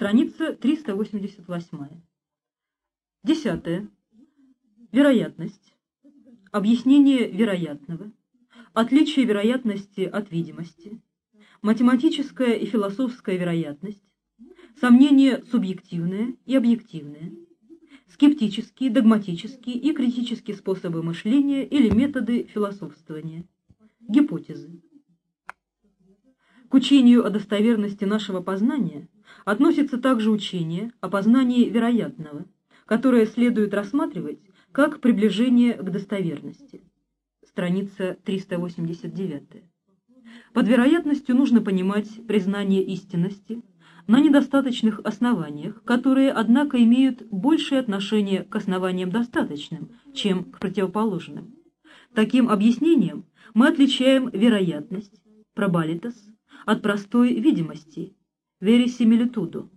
Страница 388. Десятое. Вероятность. Объяснение вероятного. Отличие вероятности от видимости. Математическая и философская вероятность. Сомнения субъективные и объективные. Скептические, догматические и критические способы мышления или методы философствования. Гипотезы. К учению о достоверности нашего познания относится также учение о познании вероятного, которое следует рассматривать как приближение к достоверности. Страница 389. Под вероятностью нужно понимать признание истинности на недостаточных основаниях, которые, однако, имеют большее отношение к основаниям достаточным, чем к противоположным. Таким объяснением мы отличаем вероятность, пробалитас, от простой видимости, верисимилитуду,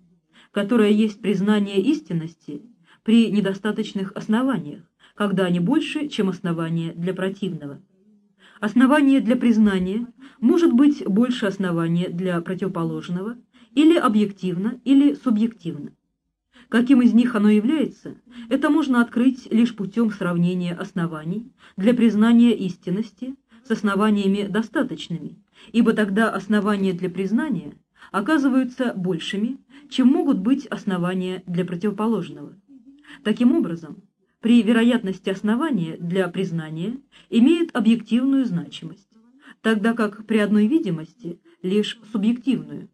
которая есть признание истинности при недостаточных основаниях, когда они больше, чем основания для противного. Основание для признания может быть больше основания для противоположного или объективно, или субъективно. Каким из них оно является, это можно открыть лишь путем сравнения оснований для признания истинности с основаниями достаточными, ибо тогда основания для признания оказываются большими, чем могут быть основания для противоположного. Таким образом, при вероятности основания для признания имеет объективную значимость, тогда как при одной видимости лишь субъективную.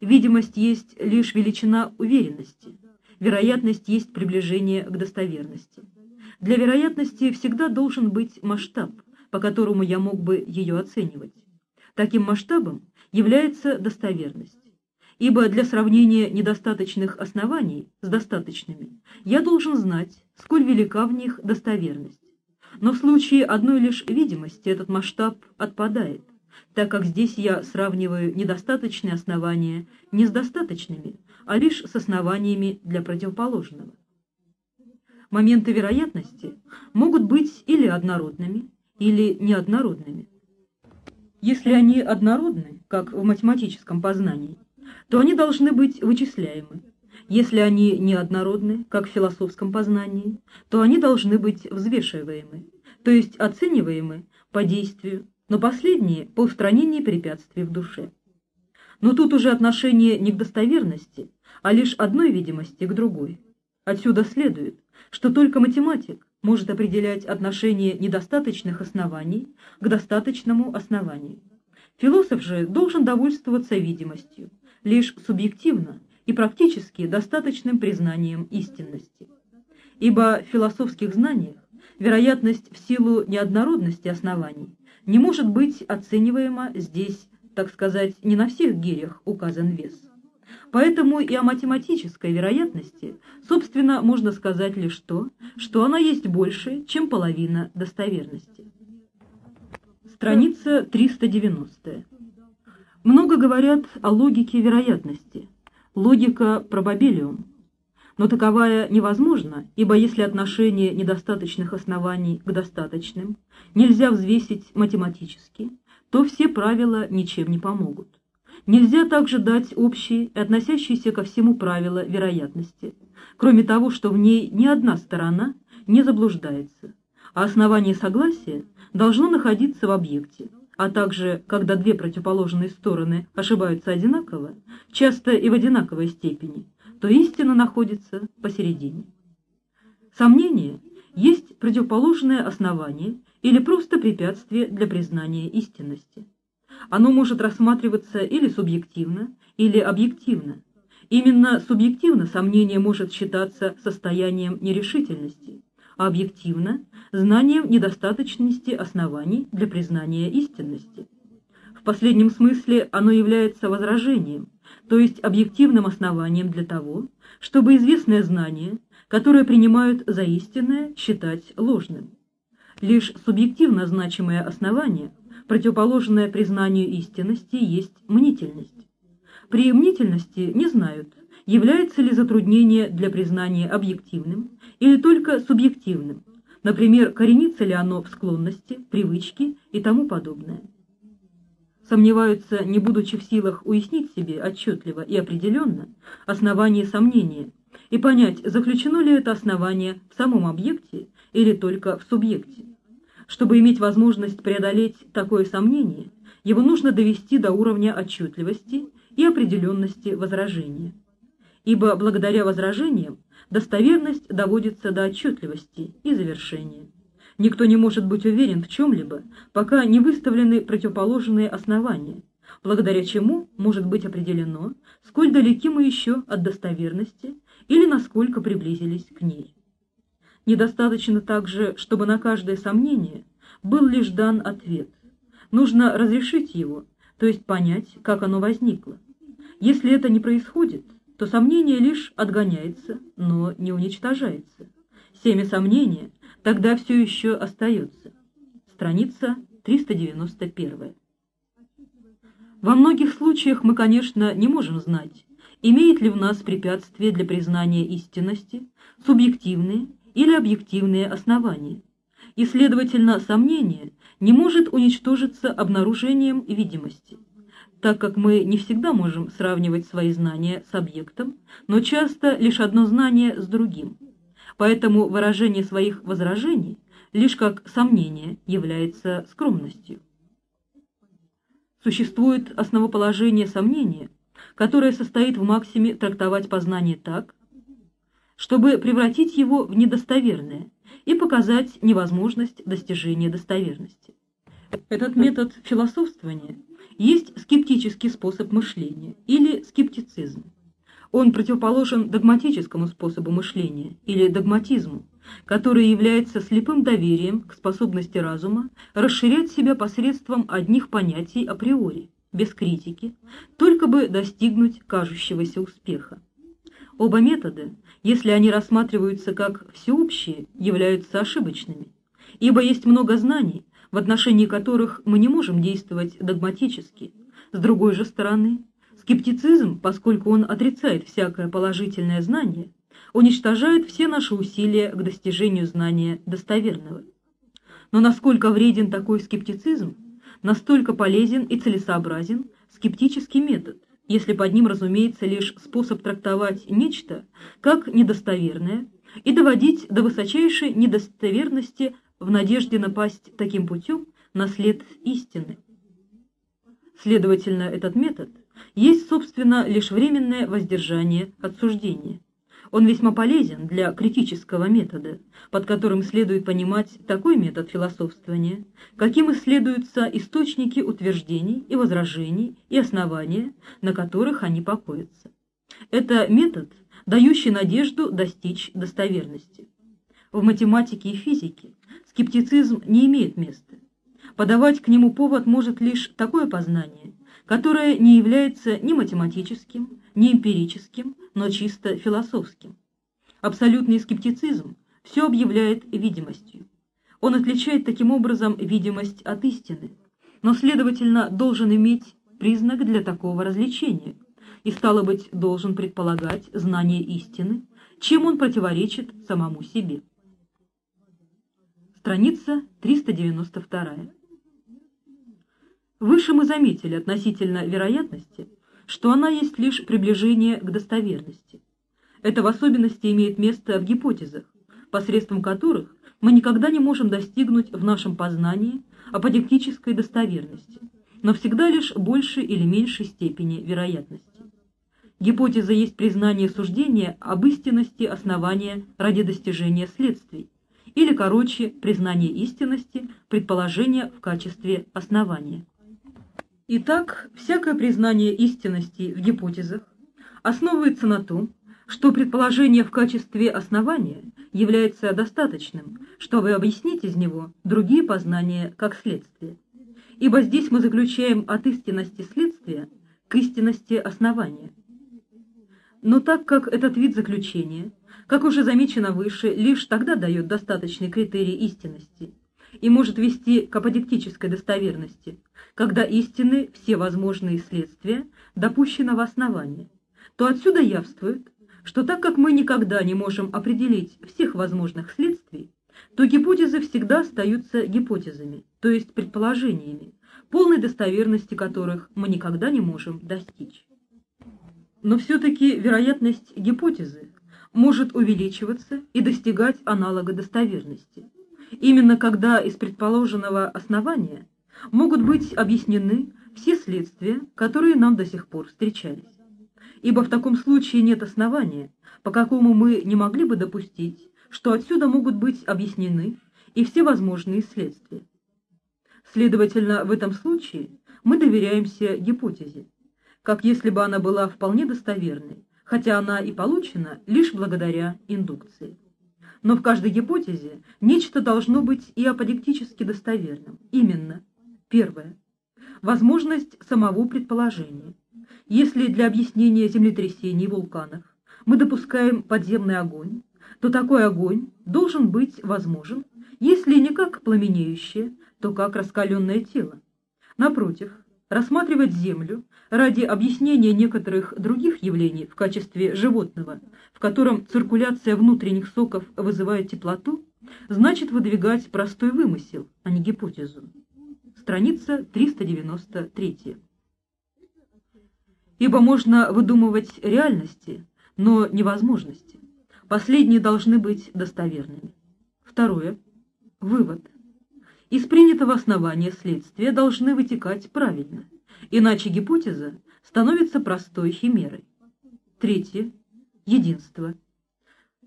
Видимость есть лишь величина уверенности, вероятность есть приближение к достоверности. Для вероятности всегда должен быть масштаб, по которому я мог бы ее оценивать. Таким масштабом является достоверность. Ибо для сравнения недостаточных оснований с достаточными я должен знать, сколь велика в них достоверность. Но в случае одной лишь видимости этот масштаб отпадает, так как здесь я сравниваю недостаточные основания не с достаточными, а лишь с основаниями для противоположного. Моменты вероятности могут быть или однородными, или неоднородными. Если они однородны, как в математическом познании, то они должны быть вычисляемы. Если они неоднородны, как в философском познании, то они должны быть взвешиваемы, то есть оцениваемы по действию, но последние по устранении препятствий в душе. Но тут уже отношение не к достоверности, а лишь одной видимости к другой. Отсюда следует, что только математик может определять отношение недостаточных оснований к достаточному основанию. Философ же должен довольствоваться видимостью, лишь субъективно и практически достаточным признанием истинности. Ибо в философских знаниях вероятность в силу неоднородности оснований не может быть оцениваема здесь, так сказать, не на всех гирях указан вес. Поэтому и о математической вероятности, собственно, можно сказать лишь то, что она есть больше, чем половина достоверности. Страница 390. Много говорят о логике вероятности, логика пробабилиум. Но таковая невозможна, ибо если отношение недостаточных оснований к достаточным нельзя взвесить математически, то все правила ничем не помогут. Нельзя также дать общие и относящиеся ко всему правила вероятности, кроме того, что в ней ни одна сторона не заблуждается, а основание согласия должно находиться в объекте, а также, когда две противоположные стороны ошибаются одинаково, часто и в одинаковой степени, то истина находится посередине. Сомнение есть противоположное основание или просто препятствие для признания истинности. Оно может рассматриваться или субъективно, или объективно. Именно субъективно сомнение может считаться состоянием нерешительности, а объективно – знанием недостаточности оснований для признания истинности. В последнем смысле оно является возражением, то есть объективным основанием для того, чтобы известное знание, которое принимают за истинное, считать ложным. Лишь субъективно значимое основание – противоположное признанию истинности есть мнительность. При мнительности не знают, является ли затруднение для признания объективным или только субъективным, например, коренится ли оно в склонности, привычке и тому подобное. сомневаются, не будучи в силах уяснить себе отчетливо и определенно основание сомнения и понять, заключено ли это основание в самом объекте или только в субъекте. Чтобы иметь возможность преодолеть такое сомнение, его нужно довести до уровня отчетливости и определенности возражения. Ибо благодаря возражениям достоверность доводится до отчетливости и завершения. Никто не может быть уверен в чем-либо, пока не выставлены противоположные основания, благодаря чему может быть определено, сколь далеки мы еще от достоверности или насколько приблизились к ней. Недостаточно также, чтобы на каждое сомнение был лишь дан ответ. Нужно разрешить его, то есть понять, как оно возникло. Если это не происходит, то сомнение лишь отгоняется, но не уничтожается. Семя сомнения тогда все еще остается. Страница 391. Во многих случаях мы, конечно, не можем знать, имеет ли в нас препятствие для признания истинности, субъективные или объективные основания, и, следовательно, сомнение не может уничтожиться обнаружением видимости, так как мы не всегда можем сравнивать свои знания с объектом, но часто лишь одно знание с другим. Поэтому выражение своих возражений лишь как сомнение является скромностью. Существует основоположение сомнения, которое состоит в максиме трактовать познание так, чтобы превратить его в недостоверное и показать невозможность достижения достоверности. Этот метод философствования есть скептический способ мышления или скептицизм. Он противоположен догматическому способу мышления или догматизму, который является слепым доверием к способности разума расширять себя посредством одних понятий априори, без критики, только бы достигнуть кажущегося успеха. Оба метода, если они рассматриваются как всеобщие, являются ошибочными, ибо есть много знаний, в отношении которых мы не можем действовать догматически. С другой же стороны, скептицизм, поскольку он отрицает всякое положительное знание, уничтожает все наши усилия к достижению знания достоверного. Но насколько вреден такой скептицизм, настолько полезен и целесообразен скептический метод – если под ним разумеется лишь способ трактовать нечто как недостоверное и доводить до высочайшей недостоверности в надежде напасть таким путем на след истины. Следовательно, этот метод есть, собственно, лишь временное воздержание от суждения. Он весьма полезен для критического метода, под которым следует понимать такой метод философствования, каким исследуются источники утверждений и возражений и основания, на которых они покоятся. Это метод, дающий надежду достичь достоверности. В математике и физике скептицизм не имеет места. Подавать к нему повод может лишь такое познание, которое не является ни математическим, ни эмпирическим, но чисто философским. Абсолютный скептицизм все объявляет видимостью. Он отличает таким образом видимость от истины, но, следовательно, должен иметь признак для такого развлечения и, стало быть, должен предполагать знание истины, чем он противоречит самому себе. Страница 392. Выше мы заметили относительно вероятности – что она есть лишь приближение к достоверности. Это в особенности имеет место в гипотезах, посредством которых мы никогда не можем достигнуть в нашем познании аподектической достоверности, но всегда лишь большей или меньшей степени вероятности. Гипотеза есть признание суждения об истинности основания ради достижения следствий, или, короче, признание истинности предположения в качестве основания. Итак, всякое признание истинности в гипотезах основывается на том, что предположение в качестве основания является достаточным, чтобы объяснить из него другие познания как следствие. Ибо здесь мы заключаем от истинности следствия к истинности основания. Но так как этот вид заключения, как уже замечено выше, лишь тогда дает достаточный критерий истинности и может вести к аподектической достоверности – когда истины все возможные следствия допущены в основании, то отсюда явствует, что так как мы никогда не можем определить всех возможных следствий, то гипотезы всегда остаются гипотезами, то есть предположениями, полной достоверности которых мы никогда не можем достичь. Но все-таки вероятность гипотезы может увеличиваться и достигать аналога достоверности. Именно когда из предположенного основания могут быть объяснены все следствия, которые нам до сих пор встречались. Ибо в таком случае нет основания, по какому мы не могли бы допустить, что отсюда могут быть объяснены и все возможные следствия. Следовательно, в этом случае мы доверяемся гипотезе, как если бы она была вполне достоверной, хотя она и получена лишь благодаря индукции. Но в каждой гипотезе нечто должно быть и аподектически достоверным. Именно, первое, возможность самого предположения. Если для объяснения землетрясений и вулканов мы допускаем подземный огонь, то такой огонь должен быть возможен, если не как пламенеющее, то как раскаленное тело. Напротив, рассматривать Землю ради объяснения некоторых других явлений в качестве животного, в котором циркуляция внутренних соков вызывает теплоту, значит выдвигать простой вымысел, а не гипотезу. Страница 393. Ибо можно выдумывать реальности, но невозможности. Последние должны быть достоверными. Второе. Вывод. Из принятого основания следствия должны вытекать правильно, иначе гипотеза становится простой химерой. Третье. Единство.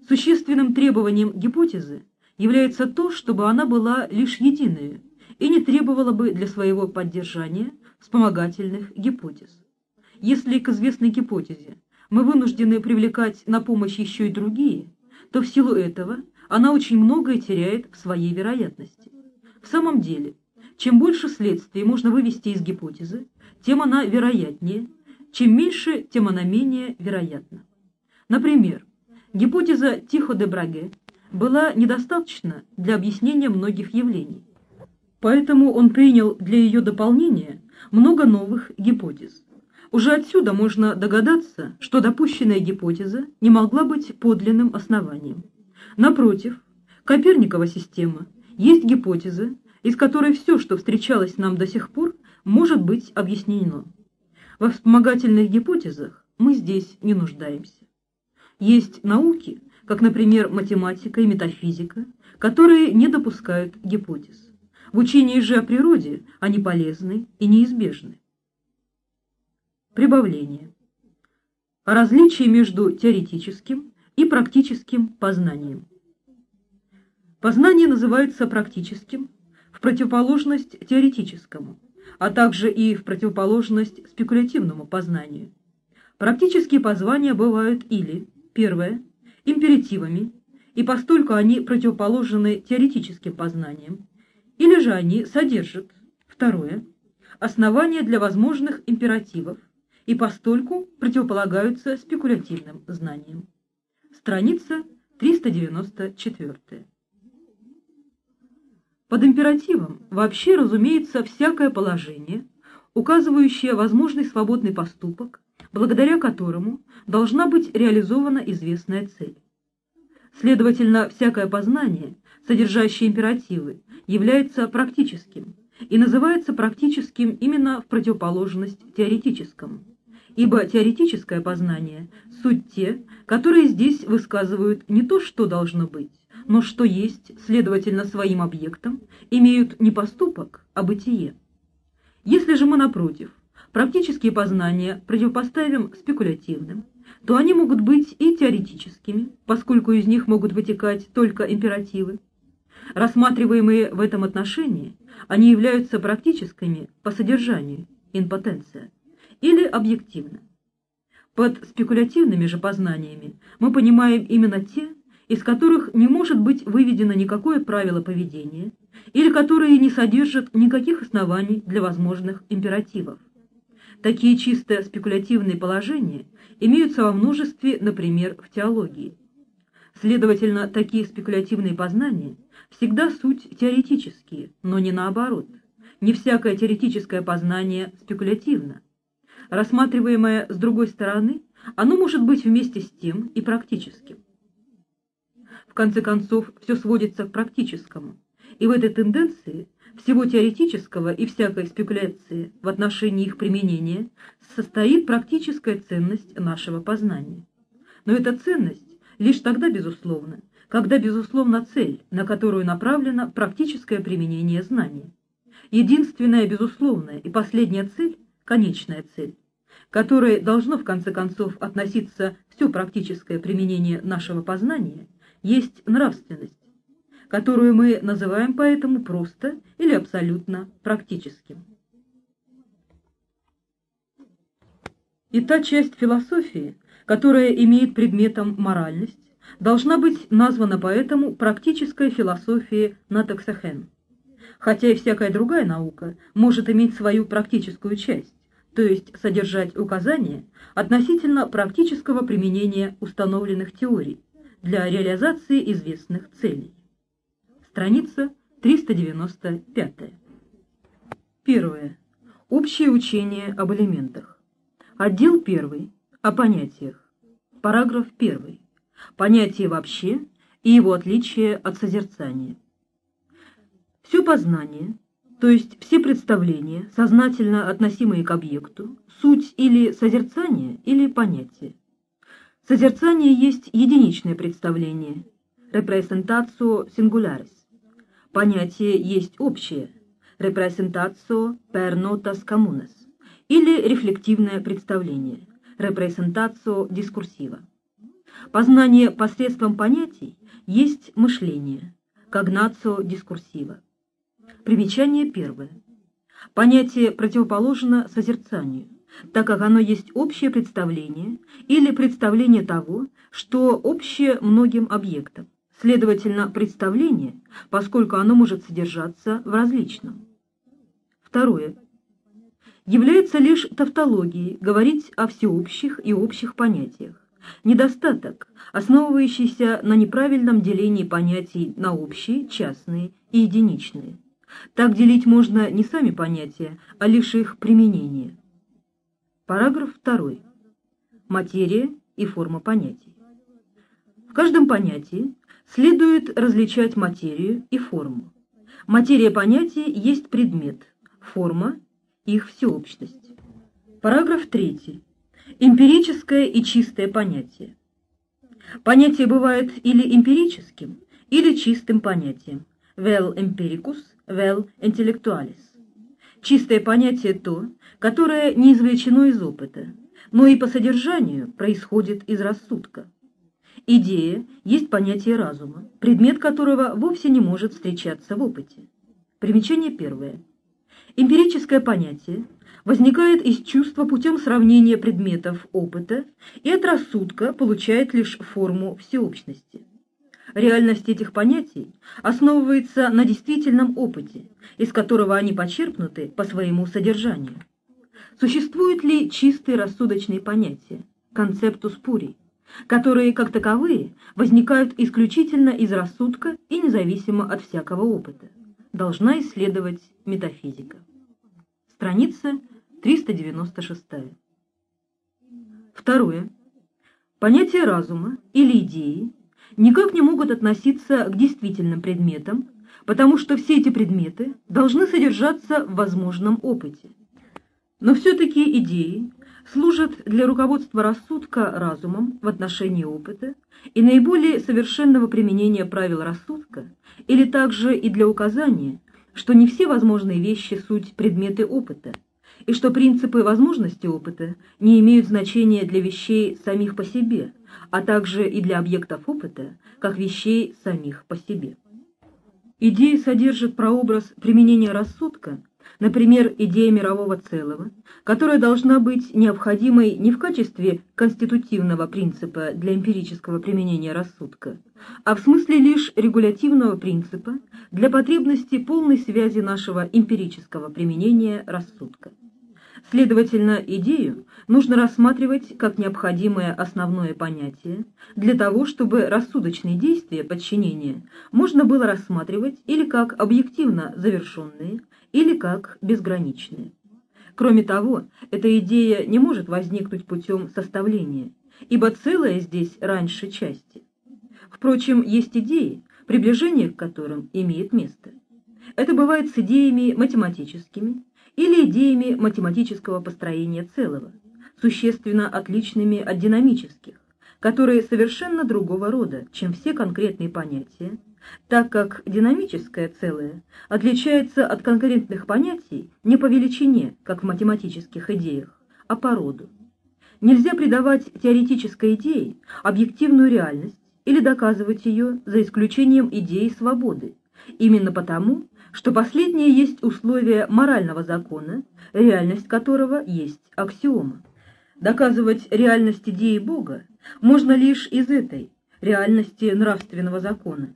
Существенным требованием гипотезы является то, чтобы она была лишь единой и не требовала бы для своего поддержания вспомогательных гипотез. Если к известной гипотезе мы вынуждены привлекать на помощь еще и другие, то в силу этого она очень многое теряет в своей вероятности. В самом деле, чем больше следствий можно вывести из гипотезы, тем она вероятнее, чем меньше, тем она менее вероятна. Например, гипотеза Тихо де Браге была недостаточна для объяснения многих явлений. Поэтому он принял для ее дополнения много новых гипотез. Уже отсюда можно догадаться, что допущенная гипотеза не могла быть подлинным основанием. Напротив, Коперникова система есть гипотеза, из которой все, что встречалось нам до сих пор, может быть объяснено. Во вспомогательных гипотезах мы здесь не нуждаемся. Есть науки, как, например, математика и метафизика, которые не допускают гипотез. В учении же о природе они полезны и неизбежны. Прибавление. О различии между теоретическим и практическим познанием. Познание называется практическим в противоположность теоретическому, а также и в противоположность спекулятивному познанию. Практические познания бывают или, первое, императивами, и постольку они противоположны теоретическим познаниям, или же они содержат, второе, основания для возможных императивов, и постольку противополагаются спекулятивным знаниям. Страница 394. Под императивом вообще разумеется всякое положение, указывающее возможный свободный поступок, благодаря которому должна быть реализована известная цель. Следовательно, всякое познание, содержащее императивы, является практическим и называется практическим именно в противоположность теоретическому ибо теоретическое познание – суть те, которые здесь высказывают не то, что должно быть, но что есть, следовательно, своим объектом, имеют не поступок, а бытие. Если же мы, напротив, практические познания противопоставим спекулятивным, то они могут быть и теоретическими, поскольку из них могут вытекать только императивы. Рассматриваемые в этом отношении, они являются практическими по содержанию, импотенция или объективно. Под спекулятивными же познаниями мы понимаем именно те, из которых не может быть выведено никакое правило поведения или которые не содержат никаких оснований для возможных императивов. Такие чисто спекулятивные положения имеются во множестве, например, в теологии. Следовательно, такие спекулятивные познания всегда суть теоретические, но не наоборот. Не всякое теоретическое познание спекулятивно, рассматриваемое с другой стороны, оно может быть вместе с тем и практическим. В конце концов, все сводится к практическому, И в этой тенденции всего теоретического и всякой спекуляции в отношении их применения состоит практическая ценность нашего познания. Но эта ценность лишь тогда безусловна, когда безусловна цель, на которую направлено практическое применение знания. Единственная безусловная и последняя цель – конечная цель, которой должно в конце концов относиться все практическое применение нашего познания, есть нравственность, которую мы называем поэтому просто или абсолютно практическим. И та часть философии, которая имеет предметом моральность, должна быть названа поэтому практической философией Натаксахен. Хотя и всякая другая наука может иметь свою практическую часть, то есть содержать указания относительно практического применения установленных теорий для реализации известных целей. Страница 395. Первое. Общее учение об элементах. Отдел 1. О понятиях. Параграф 1. Понятие вообще и его отличие от созерцания. Все познание, то есть все представления, сознательно относимые к объекту, суть или созерцание, или понятие. Созерцание есть единичное представление, representatio singularis. Понятие есть общее, representatio per notas communes, или рефлективное представление, representatio discursiva. Познание посредством понятий есть мышление, когнацио дискурсива. Примечание первое. Понятие противоположно созерцанию, так как оно есть общее представление или представление того, что общее многим объектам. Следовательно, представление, поскольку оно может содержаться в различном. Второе. Является лишь тавтологией говорить о всеобщих и общих понятиях. Недостаток, основывающийся на неправильном делении понятий на общие, частные и единичные. Так делить можно не сами понятия, а лишь их применение. Параграф 2. Материя и форма понятий. В каждом понятии следует различать материю и форму. Материя понятия есть предмет, форма – их всеобщность. Параграф 3. Эмпирическое и чистое понятие. Понятие бывает или эмпирическим, или чистым понятием. Vel empiricus, vel intellectualis. Чистое понятие то, которое не извлечено из опыта, но и по содержанию происходит из рассудка. Идея есть понятие разума, предмет которого вовсе не может встречаться в опыте. Примечание первое. Эмпирическое понятие возникает из чувства путем сравнения предметов опыта и от рассудка получает лишь форму всеобщности. Реальность этих понятий основывается на действительном опыте, из которого они почерпнуты по своему содержанию. Существуют ли чистые рассудочные понятия, концептус пури, которые, как таковые, возникают исключительно из рассудка и независимо от всякого опыта? Должна исследовать метафизика. Страница 396. Второе. Понятия разума или идеи никак не могут относиться к действительным предметам, потому что все эти предметы должны содержаться в возможном опыте. Но все-таки идеи служат для руководства рассудка разумом в отношении опыта и наиболее совершенного применения правил рассудка, или также и для указания, что не все возможные вещи суть предметы опыта, и что принципы возможности опыта не имеют значения для вещей самих по себе, а также и для объектов опыта, как вещей самих по себе. Идея содержит прообраз применения рассудка, например, идея мирового целого, которая должна быть необходимой не в качестве конститутивного принципа для эмпирического применения рассудка, а в смысле лишь регулятивного принципа для потребности полной связи нашего эмпирического применения рассудка. Следовательно, идею нужно рассматривать как необходимое основное понятие для того, чтобы рассудочные действия подчинения можно было рассматривать или как объективно завершенные, или как безграничные. Кроме того, эта идея не может возникнуть путем составления, ибо целое здесь раньше части. Впрочем, есть идеи, приближение к которым имеет место. Это бывает с идеями математическими или идеями математического построения целого, существенно отличными от динамических, которые совершенно другого рода, чем все конкретные понятия, так как динамическое целое отличается от конкретных понятий не по величине, как в математических идеях, а по роду. Нельзя придавать теоретической идее объективную реальность или доказывать ее за исключением идеи свободы, именно потому, что последнее есть условие морального закона, реальность которого есть аксиома. Доказывать реальность идеи Бога можно лишь из этой, реальности нравственного закона,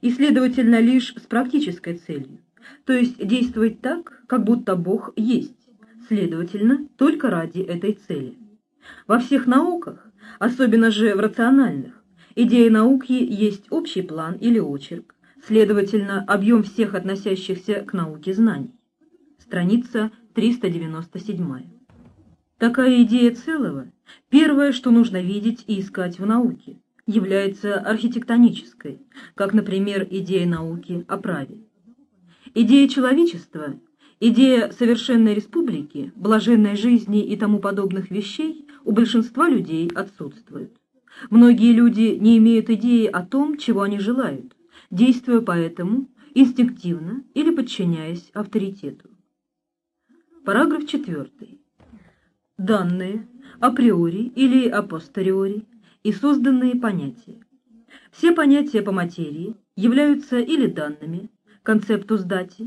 и, следовательно, лишь с практической целью, то есть действовать так, как будто Бог есть, следовательно, только ради этой цели. Во всех науках, особенно же в рациональных, идея науки есть общий план или очерк, следовательно, объем всех относящихся к науке знаний. Страница 397. Такая идея целого, первое, что нужно видеть и искать в науке, является архитектонической, как, например, идея науки о праве. Идея человечества, идея совершенной республики, блаженной жизни и тому подобных вещей у большинства людей отсутствует. Многие люди не имеют идеи о том, чего они желают, действуя поэтому инстинктивно или подчиняясь авторитету. Параграф 4. Данные априори или апостериори и созданные понятия. Все понятия по материи являются или данными, концептус дати,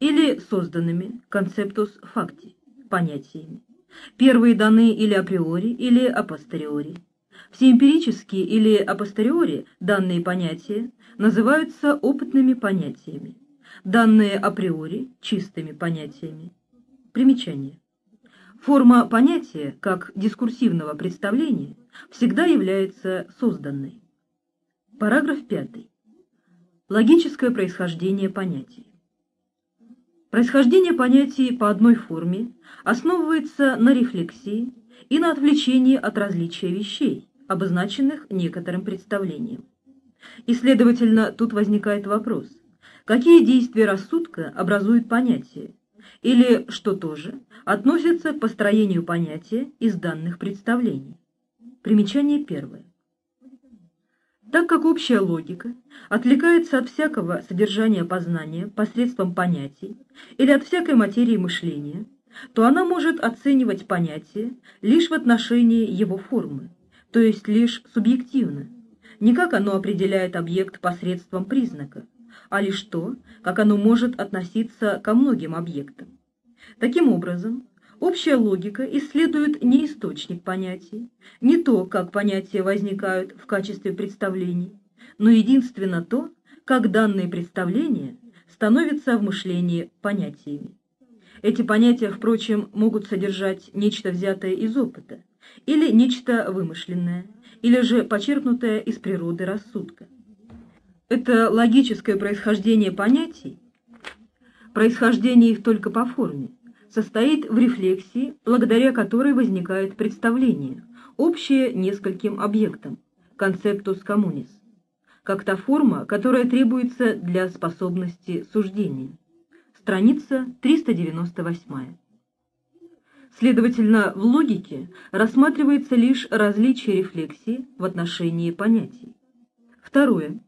или созданными, концептус факти, понятиями. Первые даны или априори, или апостериори. Все эмпирические или апостериори данные понятия называются опытными понятиями, данные априори – чистыми понятиями. Примечание. Форма понятия, как дискурсивного представления, всегда является созданной. Параграф 5. Логическое происхождение понятий. Происхождение понятий по одной форме основывается на рефлексии и на отвлечении от различия вещей, обозначенных некоторым представлением. И, следовательно, тут возникает вопрос, какие действия рассудка образуют понятие, или, что тоже, относятся к построению понятия из данных представлений. Примечание первое. Так как общая логика отвлекается от всякого содержания познания посредством понятий или от всякой материи мышления, то она может оценивать понятие лишь в отношении его формы, то есть лишь субъективно, не как оно определяет объект посредством признака, а лишь то, как оно может относиться ко многим объектам. Таким образом, общая логика исследует не источник понятий, не то, как понятия возникают в качестве представлений, но единственно то, как данные представления становятся в мышлении понятиями. Эти понятия, впрочем, могут содержать нечто взятое из опыта, или нечто вымышленное, или же почерпнутое из природы рассудка. Это логическое происхождение понятий, происхождение их только по форме, состоит в рефлексии, благодаря которой возникает представление, общее нескольким объектам, концептус коммунис, как та форма, которая требуется для способности суждения. Страница 398. Следовательно, в логике рассматривается лишь различие рефлексии в отношении понятий. Второе.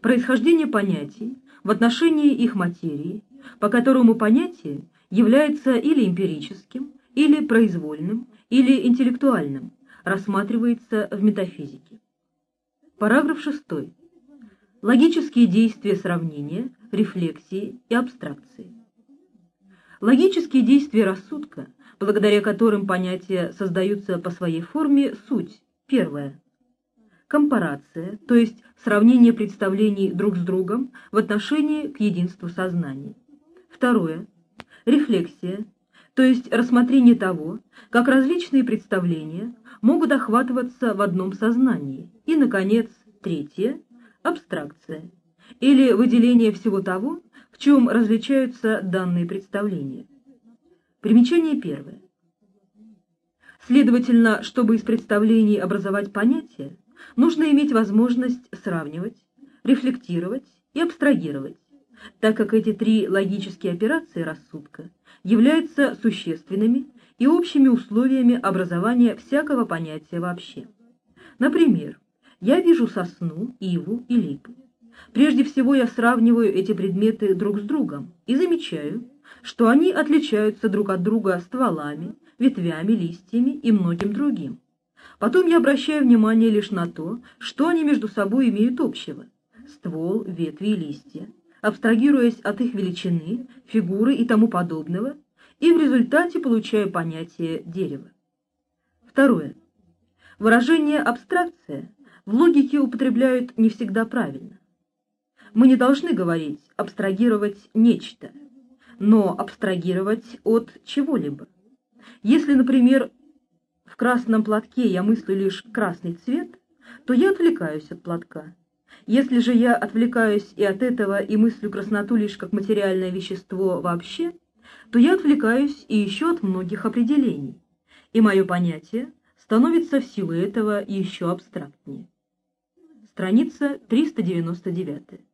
Происхождение понятий в отношении их материи, по которому понятие является или эмпирическим, или произвольным, или интеллектуальным, рассматривается в метафизике. Параграф 6. Логические действия сравнения, рефлексии и абстракции. Логические действия рассудка, благодаря которым понятия создаются по своей форме, суть. Первое. Компарация, то есть сравнение представлений друг с другом в отношении к единству сознания. Второе рефлексия, то есть рассмотрение того, как различные представления могут охватываться в одном сознании. И, наконец, третье – абстракция, или выделение всего того, в чем различаются данные представления. Примечание первое. Следовательно, чтобы из представлений образовать понятие, нужно иметь возможность сравнивать, рефлектировать и абстрагировать, так как эти три логические операции рассудка являются существенными и общими условиями образования всякого понятия вообще. Например, я вижу сосну, иву и липу. Прежде всего я сравниваю эти предметы друг с другом и замечаю, что они отличаются друг от друга стволами, ветвями, листьями и многим другим. Потом я обращаю внимание лишь на то, что они между собой имеют общего – ствол, ветви и листья, абстрагируясь от их величины, фигуры и тому подобного, и в результате получаю понятие дерева. Второе. Выражение «абстракция» в логике употребляют не всегда правильно. Мы не должны говорить «абстрагировать нечто», но абстрагировать от чего-либо. Если, например, в красном платке я мыслю лишь красный цвет, то я отвлекаюсь от платка. Если же я отвлекаюсь и от этого и мыслю красноту лишь как материальное вещество вообще, то я отвлекаюсь и еще от многих определений, и мое понятие становится в силу этого еще абстрактнее. Страница 399.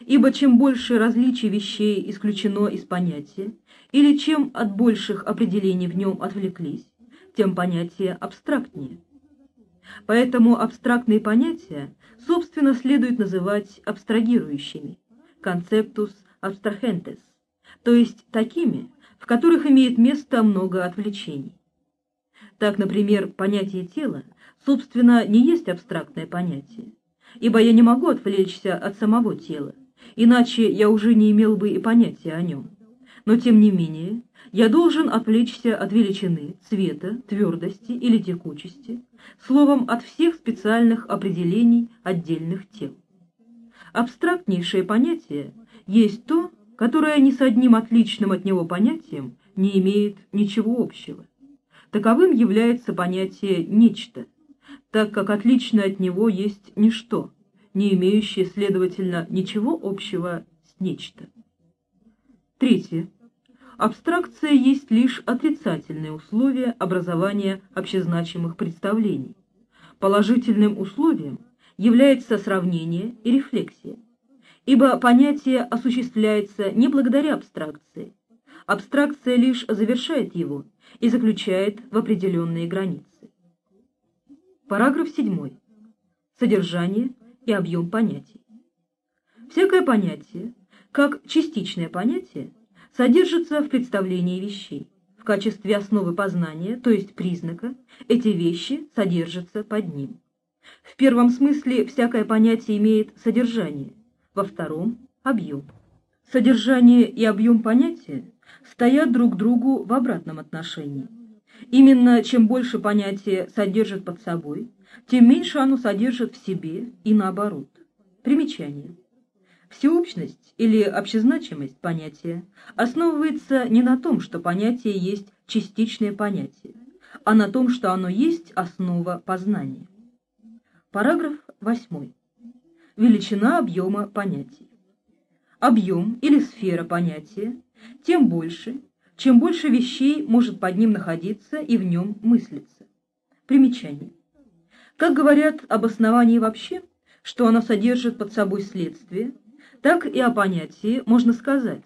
Ибо чем больше различий вещей исключено из понятия, или чем от больших определений в нем отвлеклись, тем понятие абстрактнее. Поэтому абстрактные понятия, собственно, следует называть абстрагирующими, концептус abstrahentes, то есть такими, в которых имеет место много отвлечений. Так, например, понятие тела, собственно, не есть абстрактное понятие, ибо я не могу отвлечься от самого тела, иначе я уже не имел бы и понятия о нем. Но, тем не менее, я должен отвлечься от величины, цвета, твердости или текучести, словом, от всех специальных определений отдельных тел. Абстрактнейшее понятие есть то, которое ни с одним отличным от него понятием не имеет ничего общего. Таковым является понятие «нечто», так как отлично от него есть ничто, не имеющее, следовательно, ничего общего с нечто. Третье. Абстракция есть лишь отрицательные условия образования общезначимых представлений. Положительным условием является сравнение и рефлексия, ибо понятие осуществляется не благодаря абстракции. Абстракция лишь завершает его и заключает в определенные границы. Параграф 7. Содержание и объем понятий. Всякое понятие, как частичное понятие, содержится в представлении вещей. В качестве основы познания, то есть признака, эти вещи содержатся под ним. В первом смысле всякое понятие имеет содержание, во втором – объем. Содержание и объем понятия стоят друг другу в обратном отношении. Именно чем больше понятие содержит под собой, тем меньше оно содержит в себе и наоборот. Примечание. Всеобщность или общезначимость понятия основывается не на том, что понятие есть частичное понятие, а на том, что оно есть основа познания. Параграф 8. Величина объема понятий. Объем или сфера понятия тем больше, чем больше вещей может под ним находиться и в нем мыслиться. Примечание. Как говорят об основании вообще, что оно содержит под собой следствие, так и о понятии можно сказать,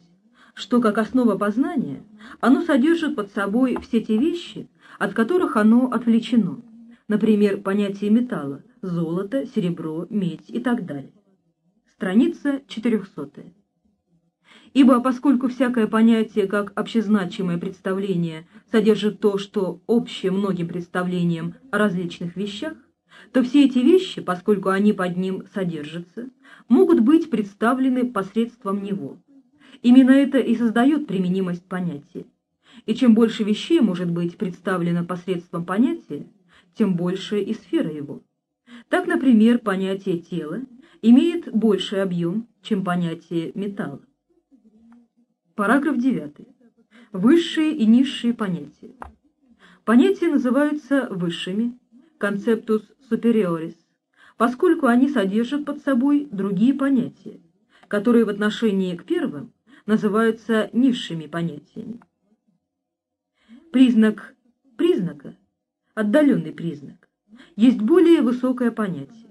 что как основа познания оно содержит под собой все те вещи, от которых оно отвлечено, например, понятие металла, золото, серебро, медь и так далее. Страница 400. Ибо поскольку всякое понятие как общезначимое представление содержит то, что общее многим представлениям о различных вещах, то все эти вещи, поскольку они под ним содержатся, могут быть представлены посредством него. Именно это и создает применимость понятия. И чем больше вещей может быть представлено посредством понятия, тем больше и сфера его. Так, например, понятие тела имеет больший объем, чем понятие металла. Параграф 9. Высшие и низшие понятия. Понятия называются высшими, концептус superiorис, поскольку они содержат под собой другие понятия, которые в отношении к первым называются низшими понятиями. Признак признака, отдаленный признак, есть более высокое понятие.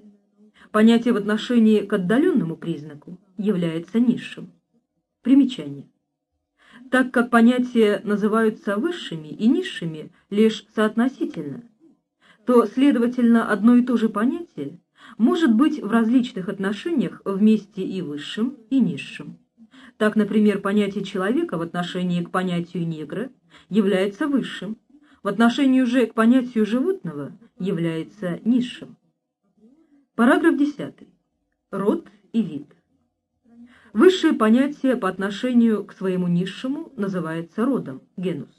Понятие в отношении к отдаленному признаку является низшим. Примечание. Так как понятия называются высшими и низшими лишь соотносительно, то, следовательно, одно и то же понятие может быть в различных отношениях вместе и высшим, и низшим. Так, например, понятие человека в отношении к понятию негра является высшим, в отношении же к понятию животного является низшим. Параграф 10. Род и вид. Высшее понятие по отношению к своему низшему называется родом, генус.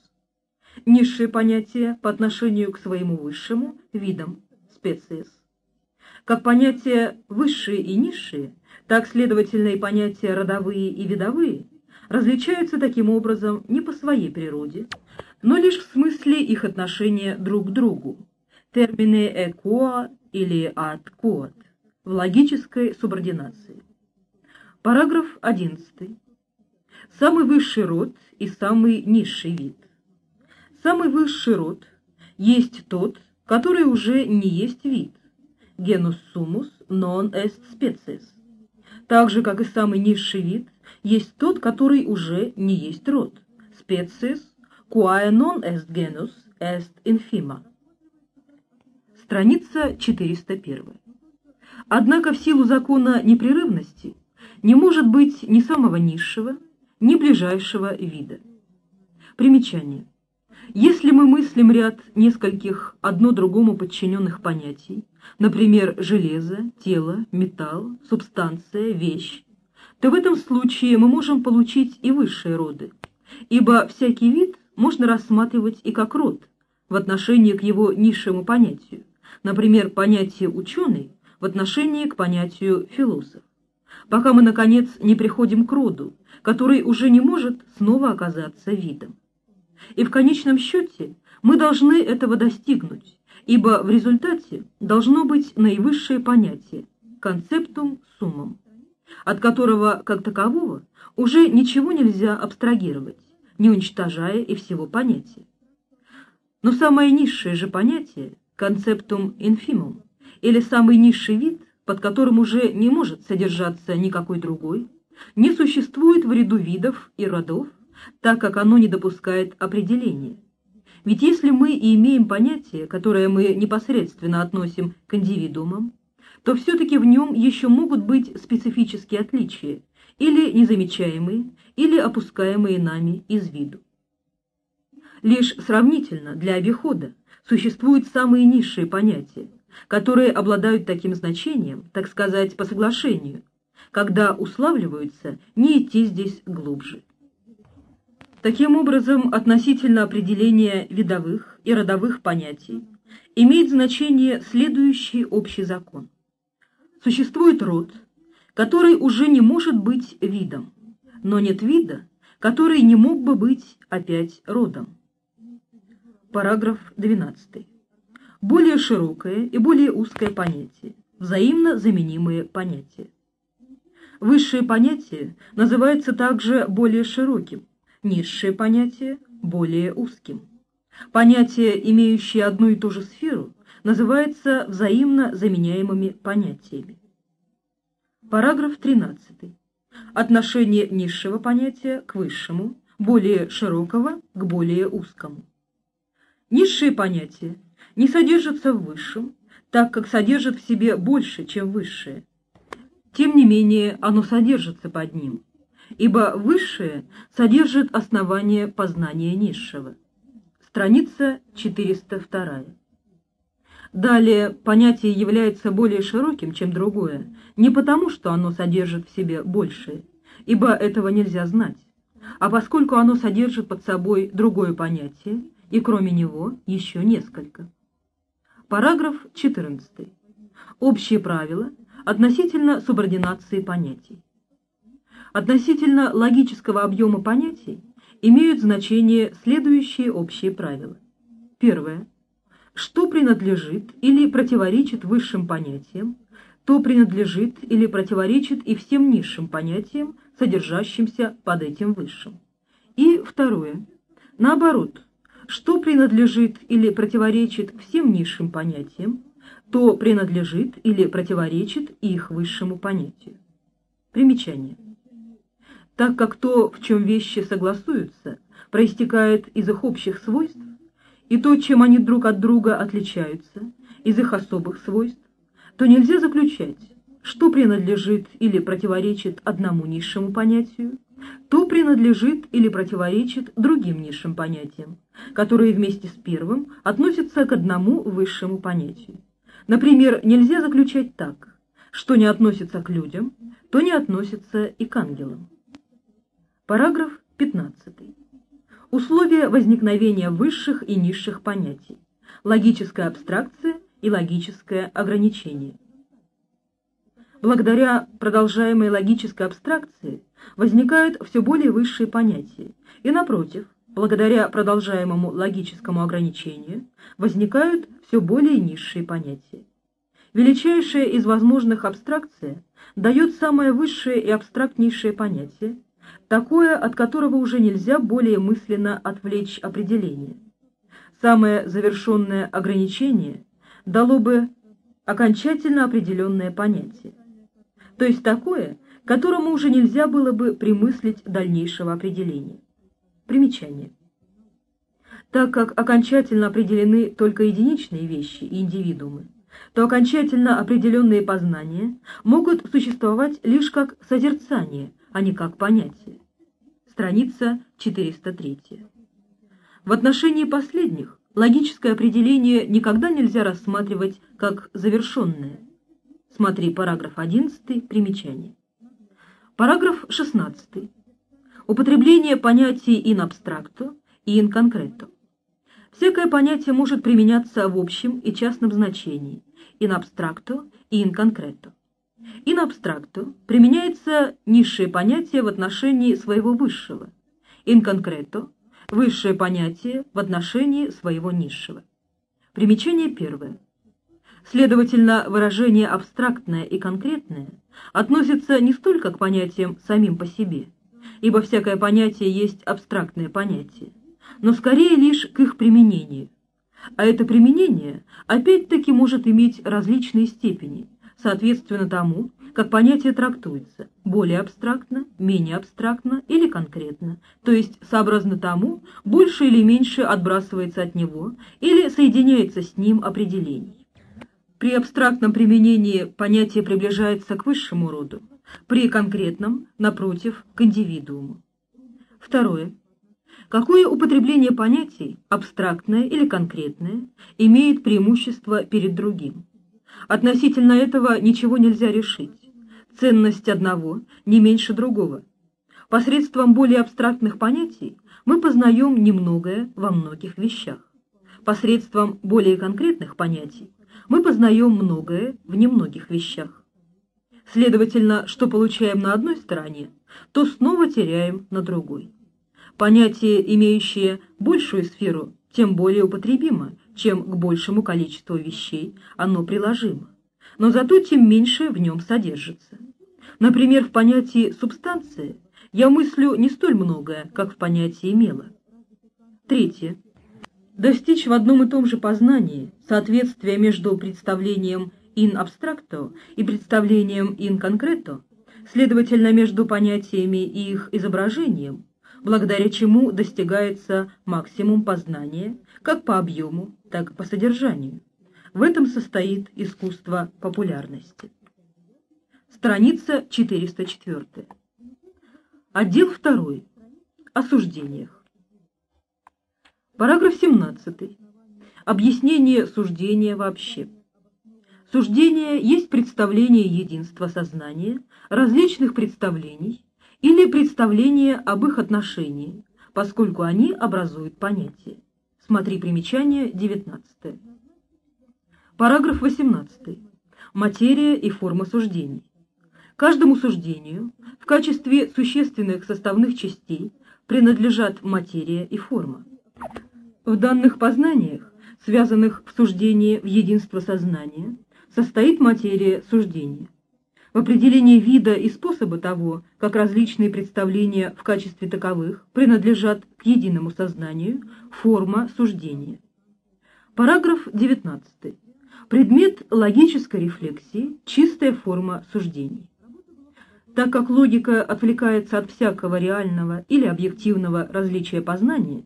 Низшее понятие по отношению к своему высшему – видом, специес. Как понятия высшие и низшие, так, следовательно, и понятия родовые и видовые различаются таким образом не по своей природе, но лишь в смысле их отношения друг к другу, термины «экоа» или «ат коат» в логической субординации. Параграф 11. Самый высший род и самый низший вид. Самый высший род есть тот, который уже не есть вид, genus sumus non est species, так же, как и самый низший вид, есть тот, который уже не есть род, species quae non est genus est infima. Страница 401. Однако в силу закона непрерывности не может быть ни самого низшего, ни ближайшего вида. Примечание. Если мы мыслим ряд нескольких одно другому подчиненных понятий, например, железо, тело, металл, субстанция, вещь, то в этом случае мы можем получить и высшие роды, ибо всякий вид можно рассматривать и как род в отношении к его низшему понятию, например, понятие «ученый» в отношении к понятию «философ», пока мы, наконец, не приходим к роду, который уже не может снова оказаться видом. И в конечном счете мы должны этого достигнуть, ибо в результате должно быть наивысшее понятие – концептум суммум, от которого, как такового, уже ничего нельзя абстрагировать, не уничтожая и всего понятия. Но самое низшее же понятие – концептум инфимум, или самый низший вид, под которым уже не может содержаться никакой другой, не существует в ряду видов и родов, так как оно не допускает определения. Ведь если мы и имеем понятие, которое мы непосредственно относим к индивидуумам, то все-таки в нем еще могут быть специфические отличия, или незамечаемые, или опускаемые нами из виду. Лишь сравнительно для обихода существуют самые низшие понятия, которые обладают таким значением, так сказать, по соглашению, когда уславливаются не идти здесь глубже. Таким образом, относительно определения видовых и родовых понятий имеет значение следующий общий закон. Существует род, который уже не может быть видом, но нет вида, который не мог бы быть опять родом. Параграф 12. Более широкое и более узкое понятие, взаимно заменимые понятия. Высшее понятие называется также более широким, низшее понятие более узким. Понятия, имеющие одну и ту же сферу, называются взаимно заменяемыми понятиями. Параграф 13. Отношение низшего понятия к высшему, более широкого к более узкому. Низшие понятия не содержатся в высшем, так как содержат в себе больше, чем высшее. Тем не менее, оно содержится под ним, ибо высшее содержит основание познания низшего. Страница 402. Далее, понятие является более широким, чем другое, не потому, что оно содержит в себе большее, ибо этого нельзя знать, а поскольку оно содержит под собой другое понятие, и кроме него еще несколько. Параграф 14. Общие правила относительно субординации понятий относительно логического объема понятий имеют значение следующие общие правила. Первое. Что принадлежит или противоречит высшим понятиям, то принадлежит или противоречит и всем низшим понятиям, содержащимся под этим высшим. И второе. Наоборот, что принадлежит или противоречит всем низшим понятиям, то принадлежит или противоречит их высшему понятию. Примечание. Так как то, в чем вещи согласуются, проистекает из их общих свойств, и то, чем они друг от друга отличаются, из их особых свойств, то нельзя заключать, что принадлежит или противоречит одному низшему понятию, то принадлежит или противоречит другим низшим понятиям, которые вместе с первым относятся к одному высшему понятию. Например, нельзя заключать так, что не относится к людям, то не относится и к ангелам. Параграф 15. Условия возникновения высших и низших понятий. Логическая абстракция и логическое ограничение. Благодаря продолжаемой логической абстракции возникают все более высшие понятия, и, напротив, благодаря продолжаемому логическому ограничению возникают все более низшие понятия. Величайшая из возможных абстракций дает самое высшее и абстрактнейшее понятие, такое, от которого уже нельзя более мысленно отвлечь определение. Самое завершенное ограничение дало бы окончательно определенное понятие, то есть такое, которому уже нельзя было бы примыслить дальнейшего определения. Примечание. Так как окончательно определены только единичные вещи и индивидуумы, то окончательно определенные познания могут существовать лишь как созерцание, а не как понятие. Страница 403. В отношении последних логическое определение никогда нельзя рассматривать как завершенное. Смотри параграф 11, примечание. Параграф 16. Употребление понятий in abstracto и in concreto. Всякое понятие может применяться в общем и частном значении, in abstracto и in concreto. In abstracto применяется низшее понятие в отношении своего высшего, in concreto – высшее понятие в отношении своего низшего. Примечание первое. Следовательно, выражение абстрактное и конкретное относится не столько к понятиям самим по себе, ибо всякое понятие есть абстрактное понятие, но скорее лишь к их применению. А это применение опять-таки может иметь различные степени, соответственно тому, как понятие трактуется, более абстрактно, менее абстрактно или конкретно, то есть сообразно тому, больше или меньше отбрасывается от него или соединяется с ним определений. При абстрактном применении понятие приближается к высшему роду, при конкретном, напротив, к индивидууму. Второе. Какое употребление понятий, абстрактное или конкретное, имеет преимущество перед другим? Относительно этого ничего нельзя решить. Ценность одного не меньше другого. Посредством более абстрактных понятий мы познаем немногое во многих вещах. Посредством более конкретных понятий мы познаем многое в немногих вещах. Следовательно, что получаем на одной стороне, то снова теряем на другой. Понятие, имеющее большую сферу, тем более употребимо, чем к большему количеству вещей оно приложимо, но зато тем меньше в нем содержится. Например, в понятии «субстанция» я мыслю не столь многое, как в понятии «мела». Третье. Достичь в одном и том же познании соответствия между представлением in abstracto и представлением in concreto, следовательно, между понятиями и их изображением, благодаря чему достигается максимум познания как по объему, так и по содержанию. В этом состоит искусство популярности. Страница 404. Отдел 2. Осуждениях. Параграф 17. Объяснение суждения вообще. Суждение есть представление единства сознания, различных представлений или представление об их отношении, поскольку они образуют понятие. Смотри примечание 19. Параграф 18. Материя и форма суждений. Каждому суждению в качестве существенных составных частей принадлежат материя и форма. В данных познаниях, связанных в суждении в единство сознания, состоит материя суждения. В определении вида и способа того, как различные представления в качестве таковых принадлежат к единому сознанию, форма суждения. Параграф 19. Предмет логической рефлексии – чистая форма суждений. Так как логика отвлекается от всякого реального или объективного различия познания,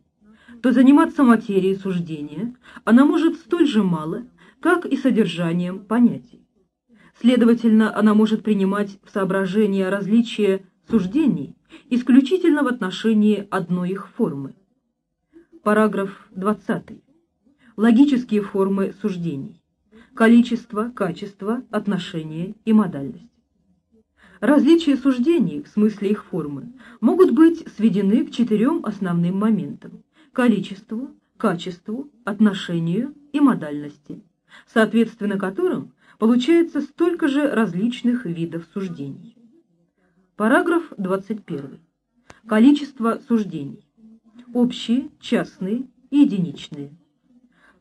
то заниматься материей суждения она может столь же мало, как и содержанием понятий. Следовательно, она может принимать в соображение различия суждений исключительно в отношении одной их формы. Параграф 20. Логические формы суждений. Количество, качество, отношение и модальность. Различия суждений, в смысле их формы, могут быть сведены к четырем основным моментам – количеству, качеству, отношению и модальности, соответственно которым получается столько же различных видов суждений. Параграф 21. Количество суждений. Общие, частные и единичные.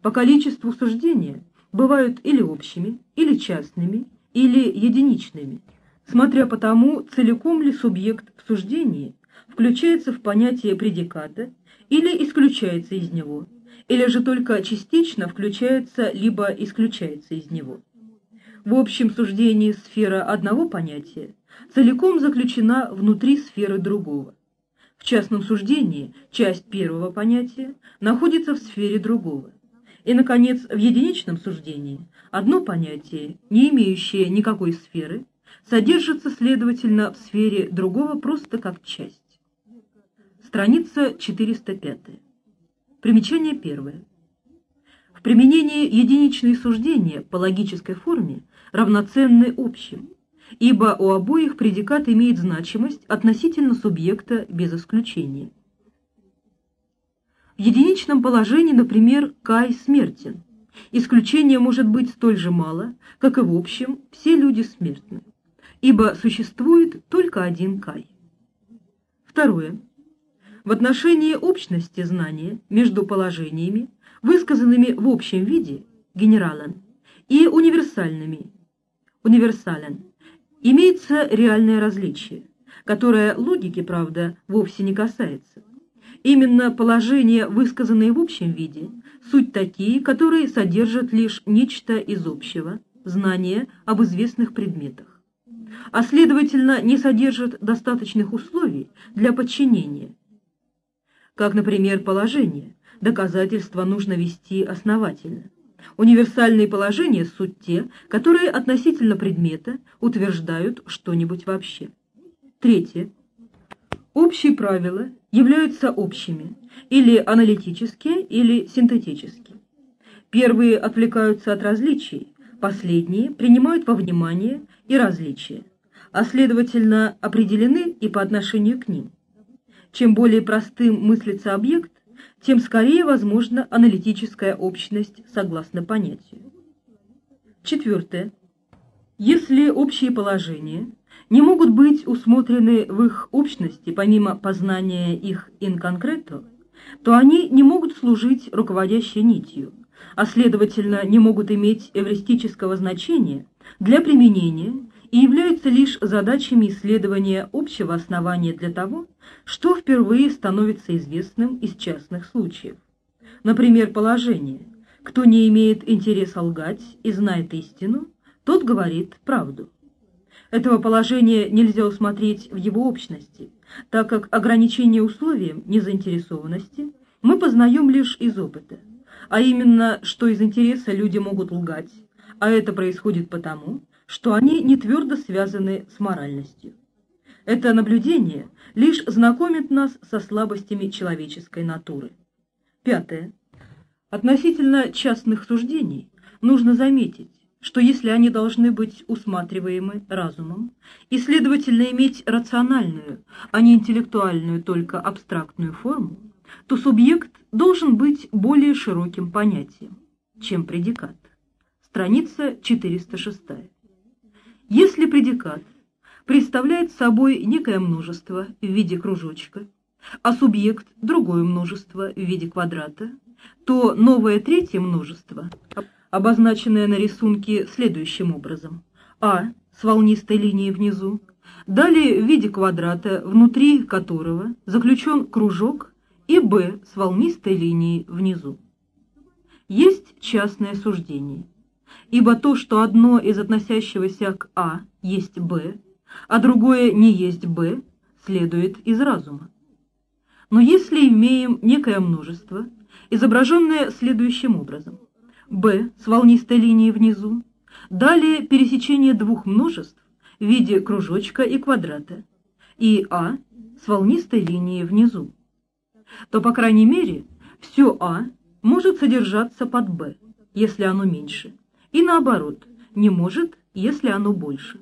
По количеству суждения бывают или общими, или частными, или единичными, смотря по тому, целиком ли субъект в суждении включается в понятие предиката или исключается из него, или же только частично включается либо исключается из него. В общем суждении сфера одного понятия целиком заключена внутри сферы другого. В частном суждении часть первого понятия находится в сфере другого. И, наконец, в единичном суждении одно понятие, не имеющее никакой сферы, содержится, следовательно, в сфере другого просто как часть. Страница 405. Примечание первое. В применении единичные суждения по логической форме равноценны общим, ибо у обоих предикат имеет значимость относительно субъекта без исключения. В единичном положении, например, Кай смертен. Исключение может быть столь же мало, как и в общем все люди смертны, ибо существует только один Кай. Второе. В отношении общности знания между положениями, высказанными в общем виде, генерален, и универсальными, универсален, имеется реальное различие, которое логики, правда, вовсе не касается. Именно положения, высказанные в общем виде, суть такие, которые содержат лишь нечто из общего, знание об известных предметах, а следовательно не содержат достаточных условий для подчинения. Как, например, положение, доказательства нужно вести основательно. Универсальные положения – суть те, которые относительно предмета утверждают что-нибудь вообще. Третье. Общие правила являются общими, или аналитические, или синтетические. Первые отвлекаются от различий, последние принимают во внимание и различия, а следовательно определены и по отношению к ним. Чем более простым мыслится объект, тем скорее возможна аналитическая общность согласно понятию. Четвертое. Если общие положения не могут быть усмотрены в их общности помимо познания их in то они не могут служить руководящей нитью, а следовательно не могут иметь эвристического значения для применения и являются лишь задачами исследования общего основания для того, что впервые становится известным из частных случаев. Например, положение «Кто не имеет интереса лгать и знает истину, тот говорит правду». Этого положения нельзя усмотреть в его общности, так как ограничение условием незаинтересованности мы познаем лишь из опыта, а именно, что из интереса люди могут лгать, а это происходит потому, что они не твердо связаны с моральностью. Это наблюдение лишь знакомит нас со слабостями человеческой натуры. Пятое. Относительно частных суждений нужно заметить, что если они должны быть усматриваемы разумом и, следовательно, иметь рациональную, а не интеллектуальную только абстрактную форму, то субъект должен быть более широким понятием, чем предикат. Страница 406. Если предикат представляет собой некое множество в виде кружочка, а субъект – другое множество в виде квадрата, то новое третье множество, обозначенное на рисунке следующим образом. А с волнистой линией внизу, далее в виде квадрата, внутри которого заключен кружок, и Б с волнистой линией внизу. Есть частное суждение ибо то, что одно из относящегося к А есть Б, а другое не есть «б», следует из разума. Но если имеем некое множество, изображенное следующим образом. b с волнистой линией внизу, далее пересечение двух множеств в виде кружочка и квадрата, и а с волнистой линией внизу, то, по крайней мере, все а может содержаться под b, если оно меньше, и наоборот, не может, если оно больше.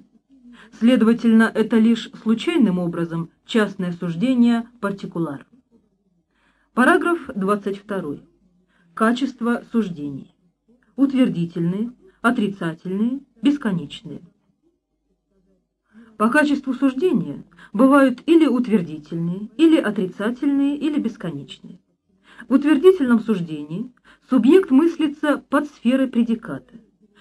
Следовательно, это лишь случайным образом частное суждение партикуляр. Параграф 22. Качество суждений. Утвердительные, отрицательные, бесконечные. По качеству суждения бывают или утвердительные, или отрицательные, или бесконечные. В утвердительном суждении субъект мыслится под сферой предиката.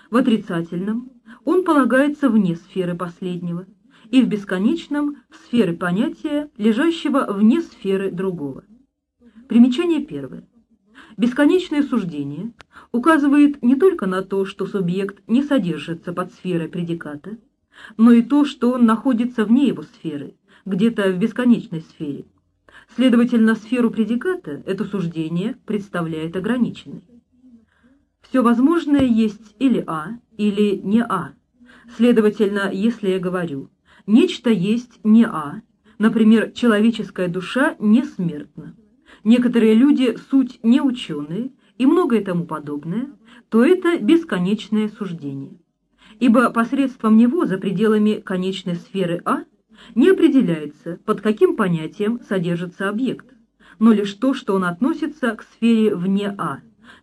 В отрицательном он полагается вне сферы последнего, и в бесконечном – в сферы понятия, лежащего вне сферы другого. Примечание первое. Бесконечное суждение указывает не только на то, что субъект не содержится под сферой предиката, но и то, что он находится вне его сферы, где-то в бесконечной сфере. Следовательно, сферу предиката это суждение представляет ограниченной. Все возможное есть или А, или не А. Следовательно, если я говорю «нечто есть не А», например, человеческая душа не смертна, некоторые люди суть не ученые и многое тому подобное, то это бесконечное суждение. Ибо посредством него за пределами конечной сферы А не определяется, под каким понятием содержится объект, но лишь то, что он относится к сфере вне А,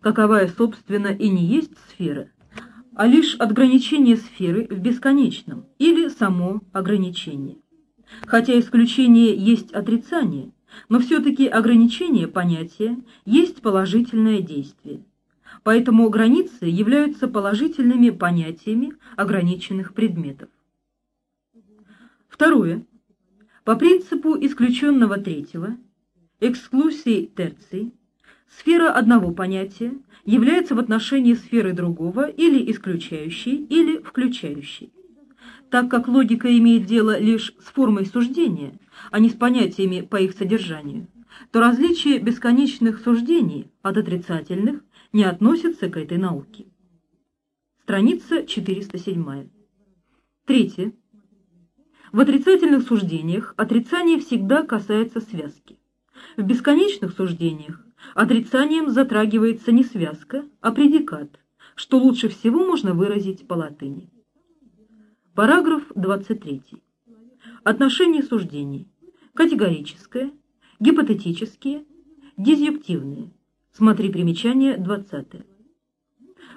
каковая, собственно, и не есть сфера, а лишь отграничение сферы в бесконечном или само ограничение. Хотя исключение есть отрицание, но все-таки ограничение понятия есть положительное действие. Поэтому границы являются положительными понятиями ограниченных предметов. Второе. По принципу исключенного третьего, эксклюсии терций, сфера одного понятия является в отношении сферы другого или исключающей, или включающей. Так как логика имеет дело лишь с формой суждения, а не с понятиями по их содержанию, то различие бесконечных суждений от отрицательных не относится к этой науке. Страница 407. Третье. В отрицательных суждениях отрицание всегда касается связки. В бесконечных суждениях отрицанием затрагивается не связка, а предикат, что лучше всего можно выразить по латыни. Параграф 23. Отношения суждений. Категорическое, гипотетические, дизъюнктивные. Смотри примечание 20.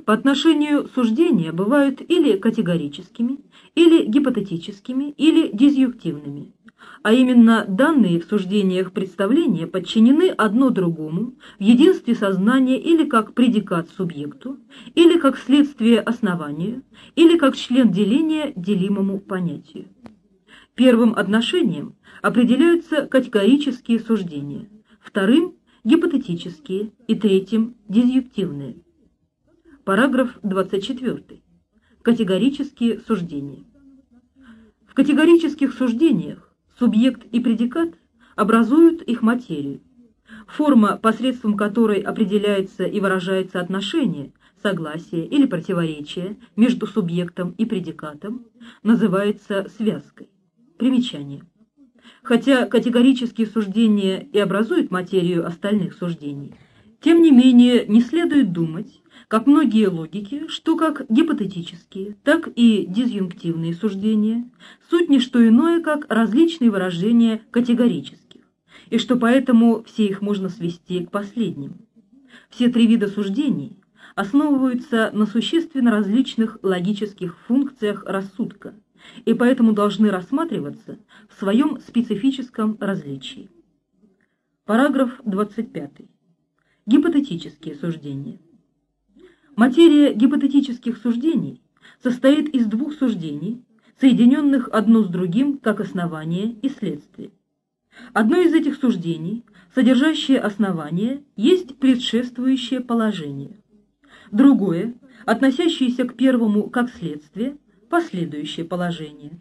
По отношению суждения бывают или категорическими, или гипотетическими, или дизъюнктивными. А именно данные в суждениях представления подчинены одно другому в единстве сознания или как предикат субъекту, или как следствие основанию, или как член деления делимому понятию. Первым отношением определяются категорические суждения, вторым – гипотетические и третьим – дизъюнктивные. Параграф 24. Категорические суждения. В категорических суждениях субъект и предикат образуют их материю. Форма, посредством которой определяется и выражается отношение, согласие или противоречие между субъектом и предикатом, называется связкой. Примечание. Хотя категорические суждения и образуют материю остальных суждений, тем не менее не следует думать, как многие логики, что как гипотетические, так и дизъюнктивные суждения, суть не что иное, как различные выражения категорических, и что поэтому все их можно свести к последним. Все три вида суждений основываются на существенно различных логических функциях рассудка – и поэтому должны рассматриваться в своем специфическом различии. Параграф 25. Гипотетические суждения. Материя гипотетических суждений состоит из двух суждений, соединенных одно с другим как основание и следствие. Одно из этих суждений, содержащее основание, есть предшествующее положение. Другое, относящееся к первому как следствие – последующее положение.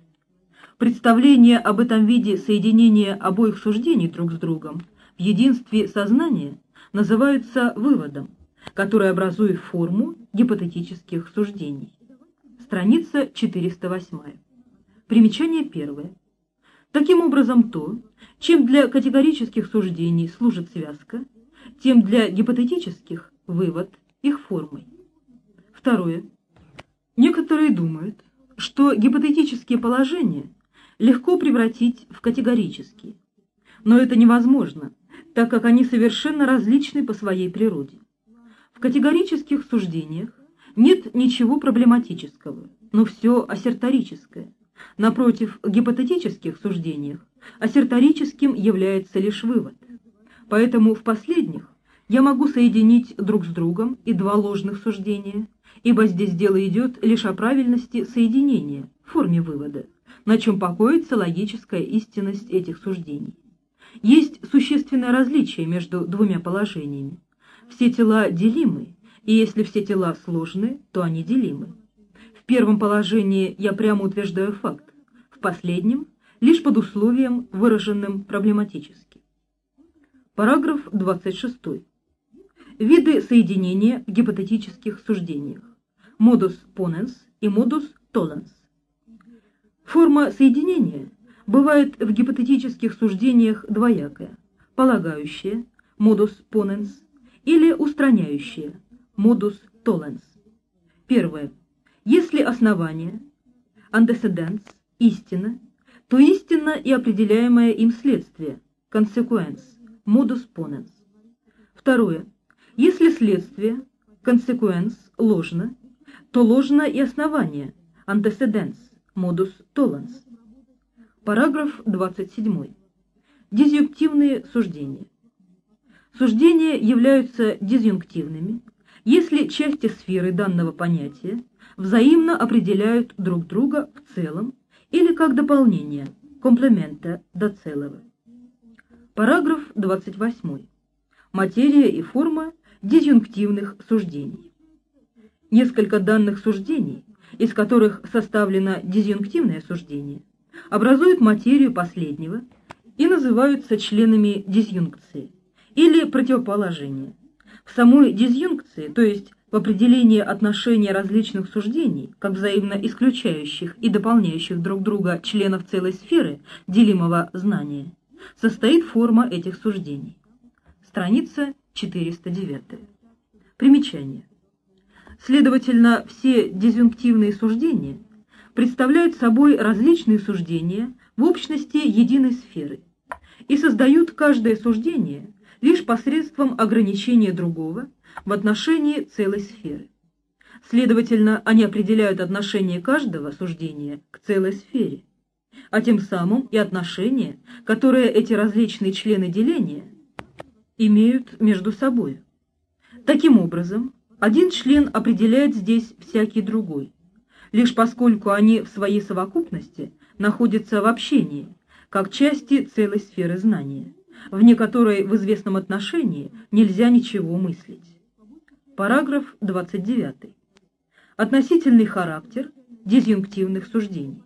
Представление об этом виде соединения обоих суждений друг с другом в единстве сознания называется выводом, который образует форму гипотетических суждений. Страница 408. Примечание первое. Таким образом, то, чем для категорических суждений служит связка, тем для гипотетических – вывод их формой. Второе. Некоторые думают, что гипотетические положения легко превратить в категорические. Но это невозможно, так как они совершенно различны по своей природе. В категорических суждениях нет ничего проблематического, но все ассерторическое. Напротив, в гипотетических суждениях ассерторическим является лишь вывод. Поэтому в последних я могу соединить друг с другом и два ложных суждения, ибо здесь дело идет лишь о правильности соединения, форме вывода, на чем покоится логическая истинность этих суждений. Есть существенное различие между двумя положениями. Все тела делимы, и если все тела сложны, то они делимы. В первом положении я прямо утверждаю факт, в последнем – лишь под условием, выраженным проблематически. Параграф 26. Виды соединения в гипотетических суждениях. Модус ponens и модус tollens. Форма соединения бывает в гипотетических суждениях двоякая, полагающая, модус ponens, или устраняющая, модус tollens. Первое. Если основание, antecedents, истина, то истинно и определяемое им следствие, consequence, modus ponens. Второе. Если следствие, consequence, ложно, то ложно и основание, antecedents, modus tollens. Параграф 27. Дизъюнктивные суждения. Суждения являются дизъюнктивными, если части сферы данного понятия взаимно определяют друг друга в целом или как дополнение, комплемента до целого. Параграф 28. Материя и форма дизъюнктивных суждений. Несколько данных суждений, из которых составлено дизъюнктивное суждение, образуют материю последнего и называются членами дизъюнкции или противоположения. В самой дизъюнкции, то есть в определении отношения различных суждений, как взаимно исключающих и дополняющих друг друга членов целой сферы делимого знания, состоит форма этих суждений. Страница 409. Примечание. Следовательно, все дизъюнктивные суждения представляют собой различные суждения в общности единой сферы и создают каждое суждение лишь посредством ограничения другого в отношении целой сферы. Следовательно, они определяют отношение каждого суждения к целой сфере, а тем самым и отношение, которое эти различные члены деления имеют между собой. Таким образом, один член определяет здесь всякий другой, лишь поскольку они в своей совокупности находятся в общении, как части целой сферы знания, вне которой в известном отношении нельзя ничего мыслить. Параграф 29. Относительный характер дизъюнктивных суждений.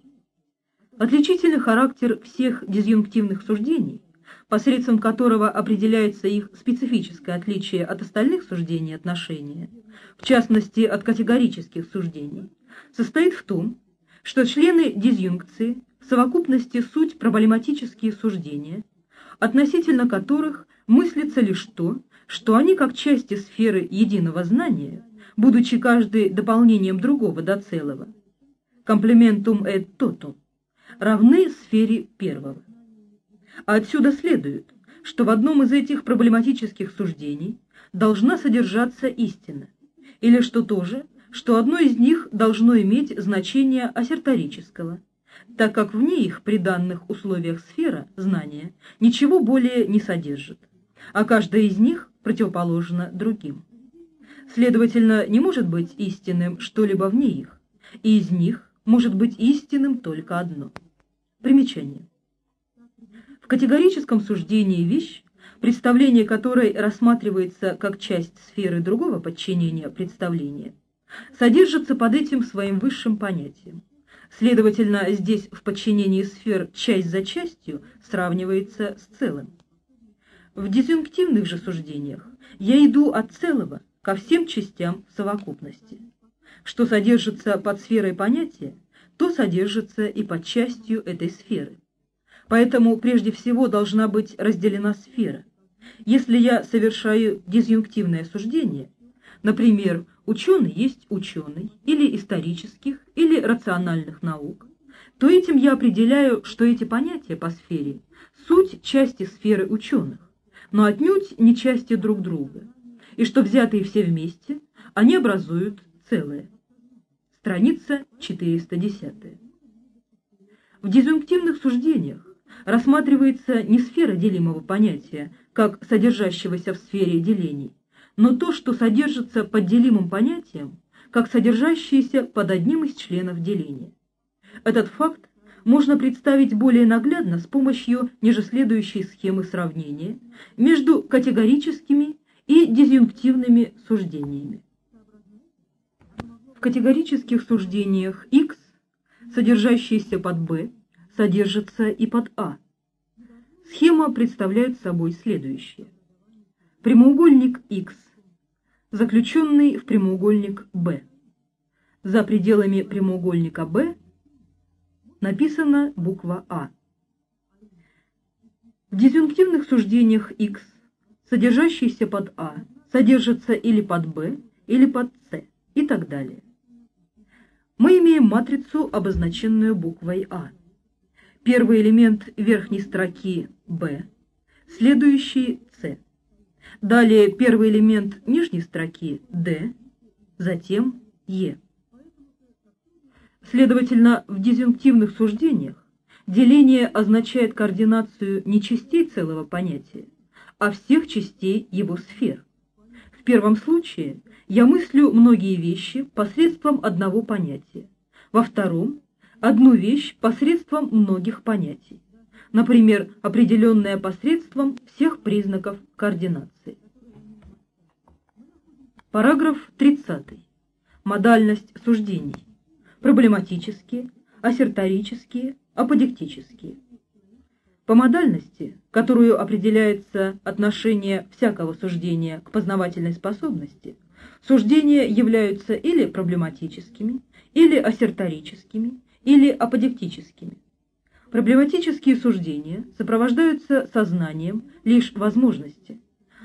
Отличительный характер всех дизъюнктивных суждений, посредством которого определяется их специфическое отличие от остальных суждений отношения, в частности от категорических суждений, состоит в том, что члены дизъюнкции в совокупности суть проблематические суждения, относительно которых мыслится лишь то, что они, как части сферы единого знания, будучи каждый дополнением другого до целого, комплементум et totum, равны сфере первого. А отсюда следует, что в одном из этих проблематических суждений должна содержаться истина, или что то же, что одно из них должно иметь значение ассерторического, так как вне их при данных условиях сфера знания ничего более не содержит, а каждая из них противоположно другим. Следовательно, не может быть истинным что-либо вне их, и из них может быть истинным только одно. Примечание. В категорическом суждении вещь, представление которой рассматривается как часть сферы другого подчинения представления, содержится под этим своим высшим понятием. Следовательно, здесь в подчинении сфер часть за частью сравнивается с целым. В дизъюнктивных же суждениях я иду от целого ко всем частям совокупности. Что содержится под сферой понятия, то содержится и под частью этой сферы. Поэтому прежде всего должна быть разделена сфера. Если я совершаю дизъюнктивное суждение, например, ученый есть ученый, или исторических, или рациональных наук, то этим я определяю, что эти понятия по сфере – суть части сферы ученых, но отнюдь не части друг друга, и что взятые все вместе, они образуют целое. Страница 410. В дизъюнктивных суждениях рассматривается не сфера делимого понятия, как содержащегося в сфере делений, но то, что содержится под делимым понятием, как содержащееся под одним из членов деления. Этот факт можно представить более наглядно с помощью ниже следующей схемы сравнения между категорическими и дизъюнктивными суждениями. В категорических суждениях X, содержащиеся под B, содержится и под А. Схема представляет собой следующее. Прямоугольник X, заключенный в прямоугольник B. За пределами прямоугольника B написана буква А. В дизъюнктивных суждениях X, содержащиеся под А, содержатся или под B, или под С и так далее. Мы имеем матрицу, обозначенную буквой А. Первый элемент верхней строки B, следующий C. Далее первый элемент нижней строки D, затем E. Следовательно, в дизъюнктивных суждениях деление означает координацию не частей целого понятия, а всех частей его сфер. В первом случае я мыслю многие вещи посредством одного понятия, во втором одну вещь посредством многих понятий, например, определенная посредством всех признаков координации. Параграф 30. Модальность суждений. Проблематические, ассерторические, аподектические. По модальности, которую определяется отношение всякого суждения к познавательной способности, суждения являются или проблематическими, или ассерторическими, или аподектическими. Проблематические суждения сопровождаются сознанием лишь возможности,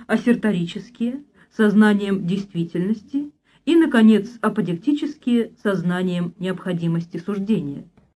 ассерторические – сознанием действительности и, наконец, аподектические – сознанием необходимости суждения,